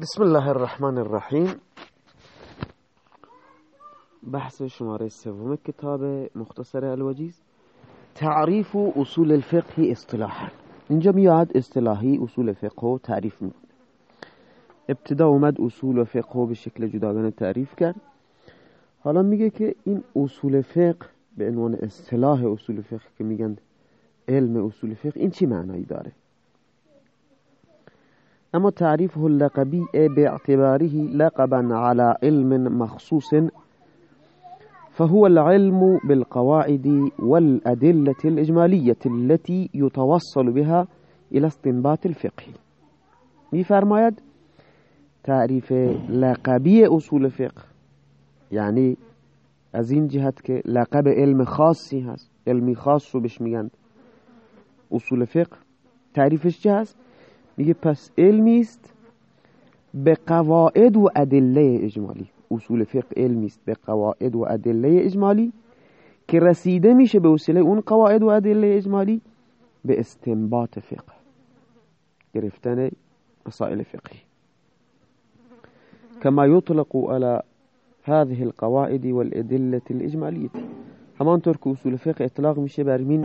بسم الله الرحمن الرحیم. بحث شماره سوم کتاب مختصر الوجیز. تعریف اصول الفقه اصطلاحا. اینجا میاد اصطلاحی اصول فقه و تعریف می‌کنه. ابتدا اومد اصول فقه به شکل جداگانه تعریف کرد. حالا میگه که این اصول فقه به عنوان اصطلاح اصول فقه که میگن علم اصول فقه این چی معنایی داره؟ أما تعريفه اللقبي باعتباره لقبا على علم مخصوص فهو العلم بالقواعد والأدلة الإجمالية التي يتوصل بها إلى استنباط الفقه. میفرماید تعریف لقبی اصول فقه یعنی از این جهت که لقب علم خاصی هست علمی خاص رو بهش میگن أصول فقه تعریفش چه هست میگه پس علمی است به قواعد و ادله اجمالی. اصول فقه علمی است به قواعد و ادله اجمالی که رسیده میشه به وسیله اون قواعد و ادله اجمالی به استنباط فقه گرفتن مسائل فقهی. كما يطلق على هذه القواعد والأدلة الإجمالية همانطور که اصول فقه اطلاق میشه بر این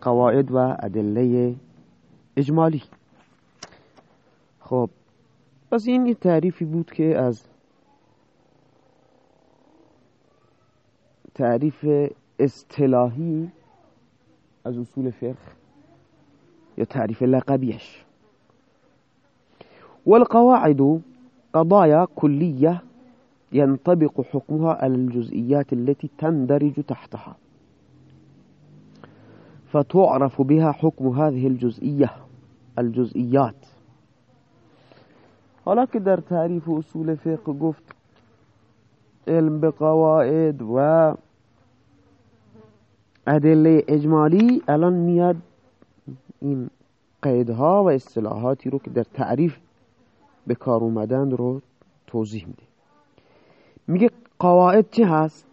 قواعد و ادله اجمالی. خب پس این یه تعریفی بود که از تعریف اصطلاحی از اصول فقه یا تعریف لقبیش. والقواعد قضايا كلية ينطبق حكمها على الجزئيات التي تندرج تحتها. فتعرف بها حكم هذه الجزئية الجزئيات. حالا که در تعریف اصول فقه گفت علم به قواعد و ادله اجمالی الان میاد این قیدها و اصطلاحاتی رو که در تعریف به کار اومدن رو توضیح میده. میگه قواعد چه هست؟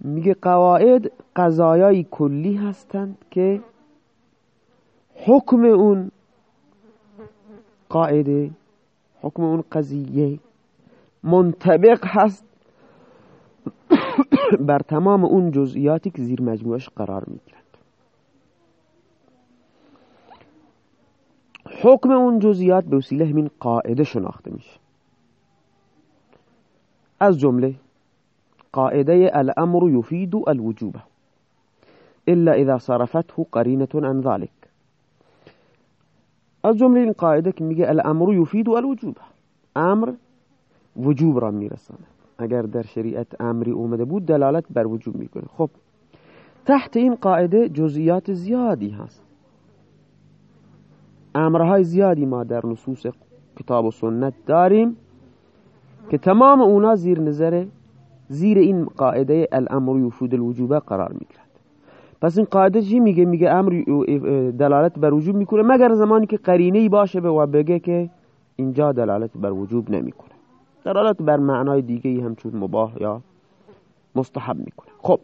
میگه قواعد قضایای کلی هستند که حکم اون قاعده حکم اون قضیه منطبق هست. بر تمام اون جزئیاتی که زیر مجموعش قرار می‌گیرند حکم اون جزئیات به وسیله همین قاعده شناخته میشه. از جمله قاعده الامر يفيد الوجوب الا اذا صرفته قرينه عن ذلك. از جمله این قاعده که میگه الامر یفید و الوجوب. امر وجوب را میرسانه اگر در شریعت امری اومده بود دلالت بر وجوب می‌کنه. خب تحت این قاعده جزئیات زیادی هست. امرهای زیادی ما در نصوص کتاب و سنت داریم که تمام اونا زیر نظر زیر این قاعده الامر یفید الوجوب قرار می‌گیرد پس این قاعده چی میگه؟ میگه امر دلالت بر وجوب می‌کنه مگر زمانی که قرینه ای باشه و بگه که اینجا دلالت بر وجوب نمی‌کنه. دلالت بر معنای دیگه ای همچون مباح یا مستحب می‌کنه. خب.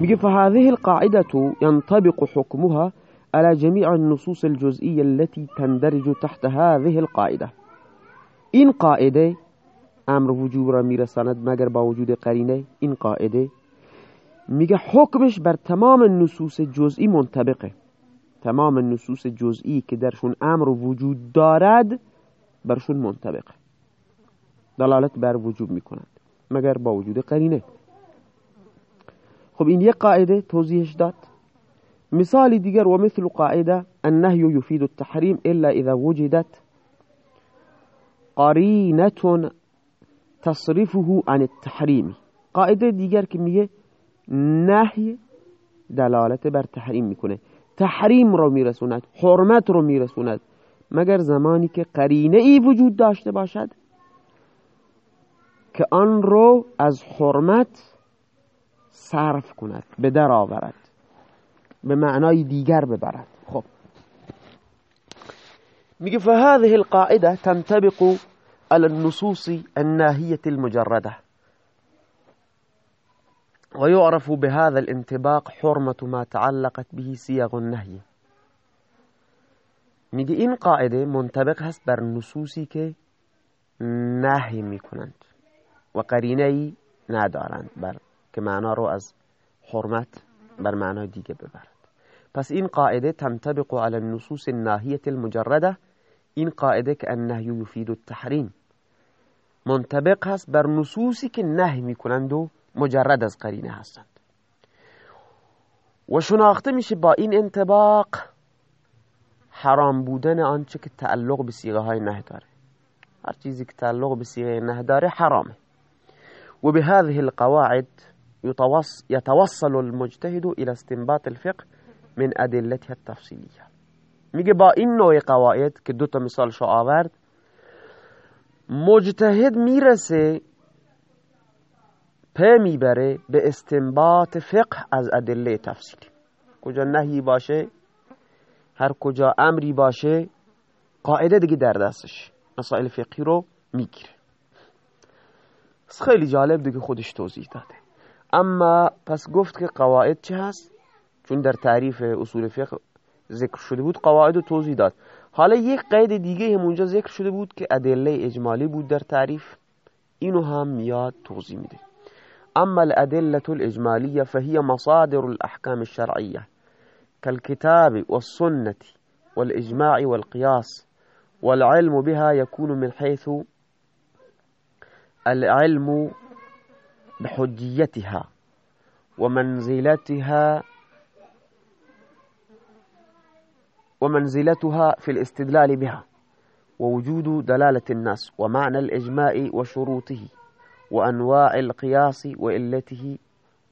میگه فهذه القاعده ينطبق حكمها على جميع النصوص الجزئية التي تندرج تحت هذه القاعده این قاعده امر وجوب را میرساند مگر با وجود قرینه؟ این قاعده میگه حکمش بر تمام نصوص جزئی منطبقه. تمام نصوص جزئی که درشون امر وجود دارد برشون منطبقه. دلالت بر وجوب می‌کنند مگر با وجود قرینه. خب این یک قاعده توضیحش داد. مثال دیگر و مثل قاعده النهي يفيد التحريم الا اذا وجدت. قرینه تصرفه عن التحریم. قاعده دیگر که میگه نهی دلالت بر تحریم می‌کنه. تحریم رو میرسوند حرمت رو میرسوند. مگر زمانی که قرینه ای وجود داشته باشد که آن رو از حرمت صرف کند به در آورد به معنای دیگر ببرد. خب. میگه فهذه القاعده تنطبق على النصوص الناهية المجرده ويعرف بهذا الانطباق حرمة ما تعلقت به صيغ النهي. میگه این قاعدة منطبق هست بر نصوصی که نهی میکنند و قرینه ای ندارند بر که معنا رو از حرمت بر معنای دیگه ببرد. پس این قاعدة تنطبق على النصوص الناهیه المجردة. این قاعدة که النهی یفید التحریم. منطبق هست بر نصوصی که نهی میکنند و مجرد از قرینه هستند. و شناخته میشه با این انطباق حرام بودن آنچه که تعلق به سیغه های نه داره. هر چیزی که تعلق به سیغه نه داره حرامه. و به هذه القواعد يتوصل المجتهد إلى استنباط الفقه من ادلتها التفصیلیه. میگه با این نوع قواعد که دو تا مثال شو آورد مجتهد میرسه پی می‌بره به استنباط فقه از ادله تفصیلی کجا نهی باشه هر کجا امری باشه قاعده دیگه در دستش. مسائل فقهی رو می‌گیره. خیلی جالب دیگه خودش توضیح داده. اما پس گفت که قواعد چه هست؟ چون در تعریف اصول فقه ذکر شده بود قواعد رو توضیح داد. حالا یک قید دیگه هم اونجا ذکر شده بود که ادله اجمالی بود در تعریف. اینو هم میاد توضیح میده. أما الأدلة الإجمالية فهي مصادر الاحکام الشرعية كالكتاب والسنة والإجماع والقياس والعلم بها يكون من حيث العلم بحجيتها ومنزلتها ومنزلتها في الاستدلال بها ووجود دلالة الناس ومعنى الإجماع وشروطه. وأنواع القياس وإلته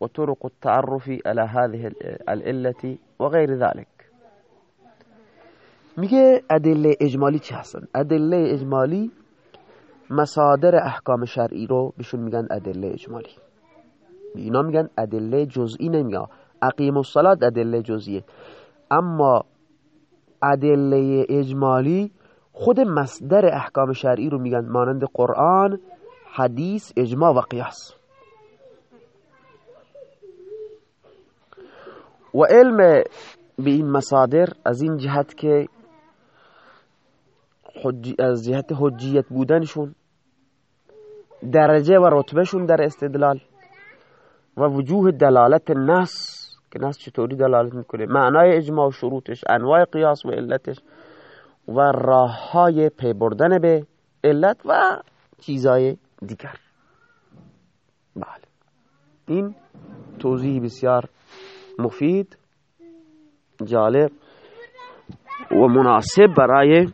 وطرق التعرف على هذه الإلة وغير ذلك. میگه ادله اجمالی چی هستن؟ ادله اجمالی مصادر احکام شرعی رو بهشون میگن ادله اجمالی. اینا میگن ادله جزئی نمیگن. اقیم الصلاة ادله جزئیه. اما ادله اجمالی خود مصدر احکام شرعی رو میگن مانند قرآن حدیث اجماع و قیاس. و علم به این مصادر از این جهت که از جهت حجیت بودنشون درجه و رتبهشون در استدلال و وجوه دلالت نص که نص چطوری دلالت می‌کنه؟ معنای اجماع و شروطش انواع قیاس و علتش و راه های پی بردن به علت و چیزای دیگر. بله. این توضیح بسیار مفید جالب و مناسب برای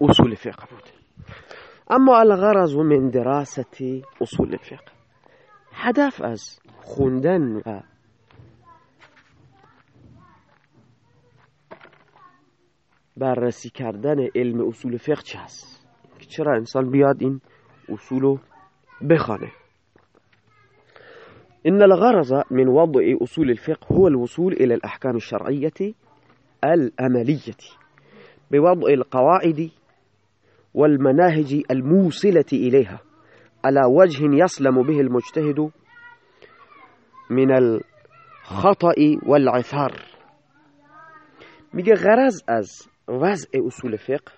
اصول فقه بود. اما الغرض من دراسة اصول الفقه هدف از خوندن و بررسی کردن علم اصول فقه چه هست؟ چرا انسان بیاد این اصول بخانه إن الغرض من وضع أصول الفقه هو الوصول إلى الأحكام الشرعية الأملية بوضع القواعد والمناهج الموصلة إليها على وجه يسلم به المجتهد من الخطأ والعثار. میگه غرض از وضع اصول فقه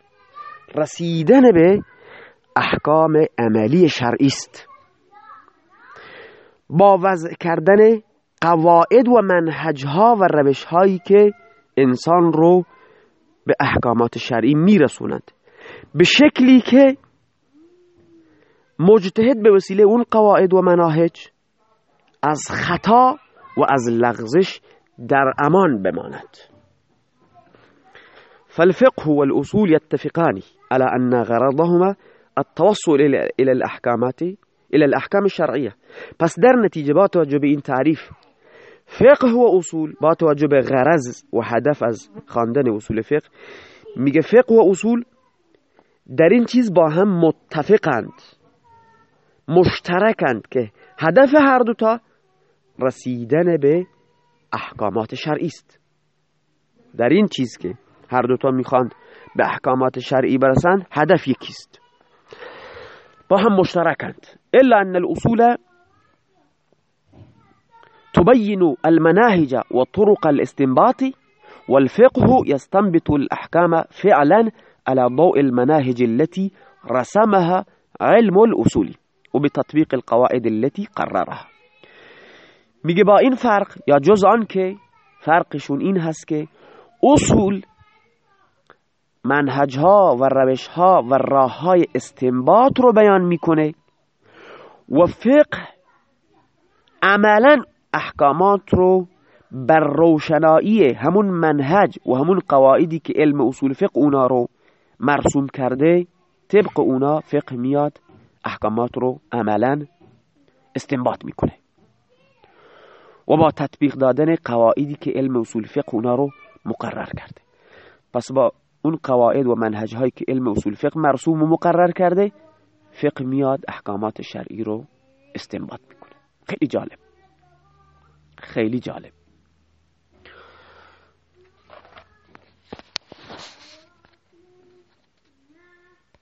رسیدن به احکام عملی شرعی است. با وضع کردن قواعد و منهجها و روشهایی که انسان رو به احکامات شرعی میرسونند به شکلی که مجتهد به وسیله اون قواعد و مناهج از خطا و از لغزش در امان بماند. فالفقه والأصول يتفقان على أن غرضهما التوصل إلى الأحكامات إلى الأحكام الشرعية. پس در نتیجه با این تعریف فقه و أصول با توجه از خواندن أصول فقه. میگه فقه و أصول در این چیز با هم متفقند مشترکند که هدف هر دوتا رسیدن به احکامات در این هر دوتا می‌خواند به احکامات شرعی برسند هدف یکیست. با هم مشترکند. الا ان الاصول تبين المناهج وطرق الاستنباط والفقه يستنبط الأحكام فعلا على ضوء المناهج التي رسمها علم الأصول وبتطبيق القواعد التي قررها. میگه با این فرق یا جز آن که فرقشون این هست که اصول منهج ها و روش ها و راه های استنباط رو بیان می‌کنه و فقه عملا احکامات رو بر روشنایی همون منهج و همون قواعدی که علم اصول فقه اونا رو مرسوم کرده طبق اونا فقه میاد احکامات رو عملا استنباط می‌کنه. و با تطبیق دادن قواعدی که علم اصول فقه اونا رو مقرر کرده. پس با اون قواعد و منهج هایی که علم اصول فقه مرسوم و مقرر کرده فقه میاد احکامات شرعی رو استنباط می‌کنه. خیلی جالب. خیلی جالب.